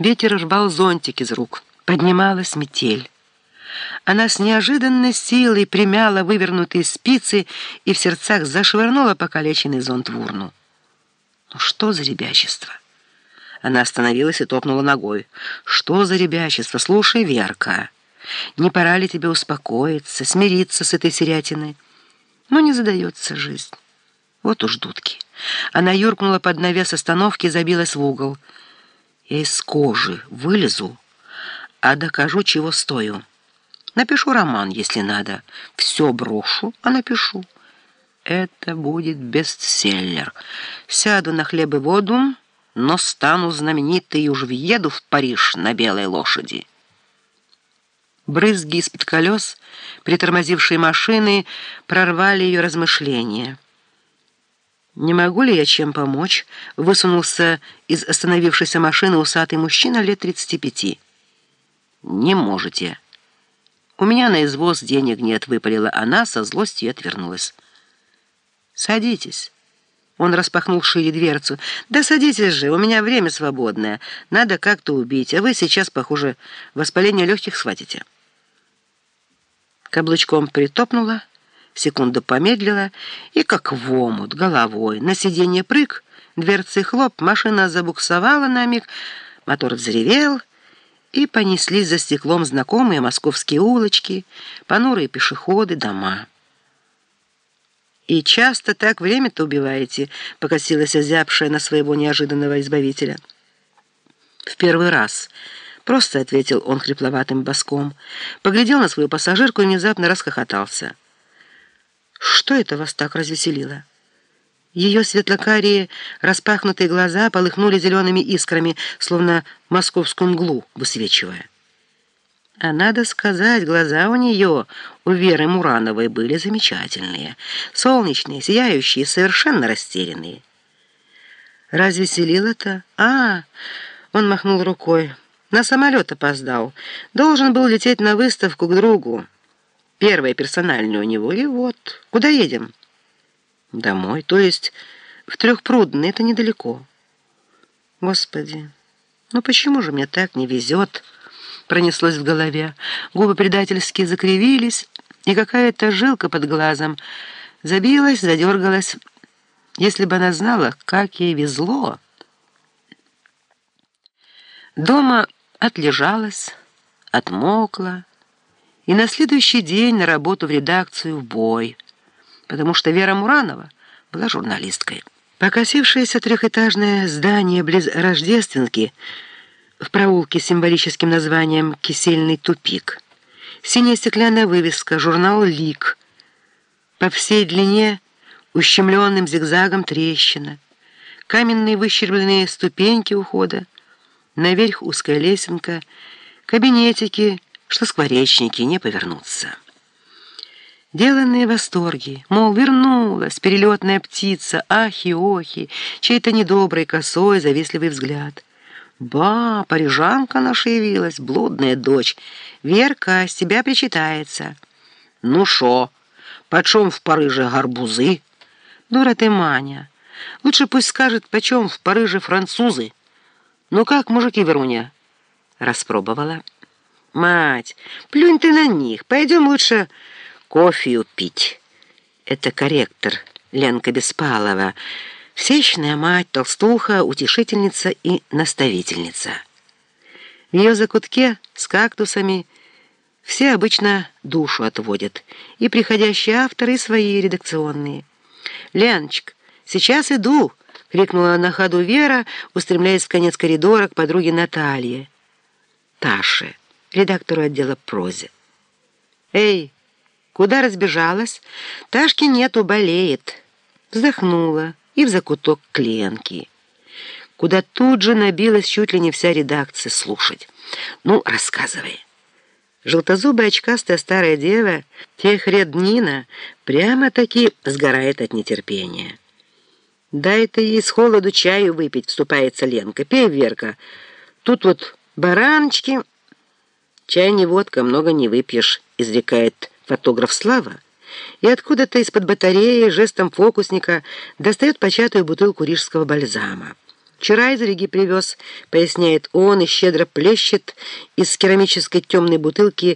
Ветер рвал зонтик из рук. Поднималась метель. Она с неожиданной силой примяла вывернутые спицы и в сердцах зашвырнула покалеченный зонт в урну. Ну что за ребячество? Она остановилась и топнула ногой. Что за ребячество? Слушай, Верка, не пора ли тебе успокоиться, смириться с этой серятиной? Ну не задается жизнь. Вот уж дудки. Она юркнула под навес остановки и забилась в угол. Я из кожи вылезу, а докажу, чего стою. Напишу роман, если надо. Все брошу, а напишу. Это будет бестселлер. Сяду на хлеб и воду, но стану знаменитой и уж въеду в Париж на белой лошади. Брызги из-под колес, притормозившие машины, прорвали ее размышления. «Не могу ли я чем помочь?» — высунулся из остановившейся машины усатый мужчина лет 35. «Не можете». «У меня на извоз денег нет», — выпалила она, со злостью отвернулась. «Садитесь». Он распахнул шире дверцу. «Да садитесь же, у меня время свободное. Надо как-то убить, а вы сейчас, похоже, воспаление легких схватите». Каблучком притопнула, секунду помедлила и, как в омут, головой, на сиденье прыг, дверцы хлоп, машина забуксовала на миг, мотор взревел — и понеслись за стеклом знакомые московские улочки, понурые пешеходы, дома. «И часто так время-то убиваете», — покосилась озябшая на своего неожиданного избавителя. «В первый раз», — просто ответил он хрипловатым боском, поглядел на свою пассажирку и внезапно расхохотался. «Что это вас так развеселило?» Ее светлокарие распахнутые глаза полыхнули зелеными искрами, словно московскую мглу высвечивая. А надо сказать, глаза у нее, у Веры Мурановой, были замечательные, солнечные, сияющие, совершенно растерянные. «Разве селила-то? А!» — он махнул рукой. «На самолет опоздал. Должен был лететь на выставку к другу. Первая персональная у него. И вот, куда едем?» Домой, то есть в Трехпрудный, это недалеко. Господи, ну почему же мне так не везет? Пронеслось в голове. Губы предательски закривились, и какая-то жилка под глазом забилась, задергалась. Если бы она знала, как ей везло. Дома отлежалась, отмокла, и на следующий день на работу в редакцию в бой — потому что Вера Муранова была журналисткой. Покосившееся трехэтажное здание близ Рождественки в проулке с символическим названием «Кисельный тупик». Синяя стеклянная вывеска, журнал «Лик». По всей длине ущемленным зигзагом трещина. Каменные выщербленные ступеньки ухода. Наверх узкая лесенка. Кабинетики, что скворечники, не повернуться. Деланные восторги, мол, вернулась перелетная птица, ахи-охи, чей-то недобрый косой завистливый взгляд. Ба, парижанка наша явилась, блудная дочь. Верка, с тебя причитается. Ну шо, почем в Париже гарбузы? Дура ты, Маня. Лучше пусть скажет, почем в Париже французы. Ну как, мужики, Веруня? Распробовала. Мать, плюнь ты на них, пойдем лучше кофею пить. Это корректор Ленка Беспалова, всечная мать, толстуха, утешительница и наставительница. В ее закутке с кактусами все обычно душу отводят, и приходящие авторы, и свои редакционные. «Леночка, сейчас иду!» — крикнула на ходу Вера, устремляясь в конец коридора к подруге Наталье. Таше, редактору отдела прозе. «Эй!» Куда разбежалась? Ташки нету, болеет. Вздохнула и в закуток кленки, куда тут же набилась чуть ли не вся редакция слушать. Ну, рассказывай. Желтозубая очкастая старая дева, техреднина, прямо-таки сгорает от нетерпения. «Дай ты ей с холоду чаю выпить», — вступается Ленка. «Пей, Верка. Тут вот бараночки...» «Чай не водка, много не выпьешь», — изрекает фотограф Слава, и откуда-то из-под батареи жестом фокусника достает початую бутылку рижского бальзама. Вчера из Риги привез, поясняет он и щедро плещет из керамической темной бутылки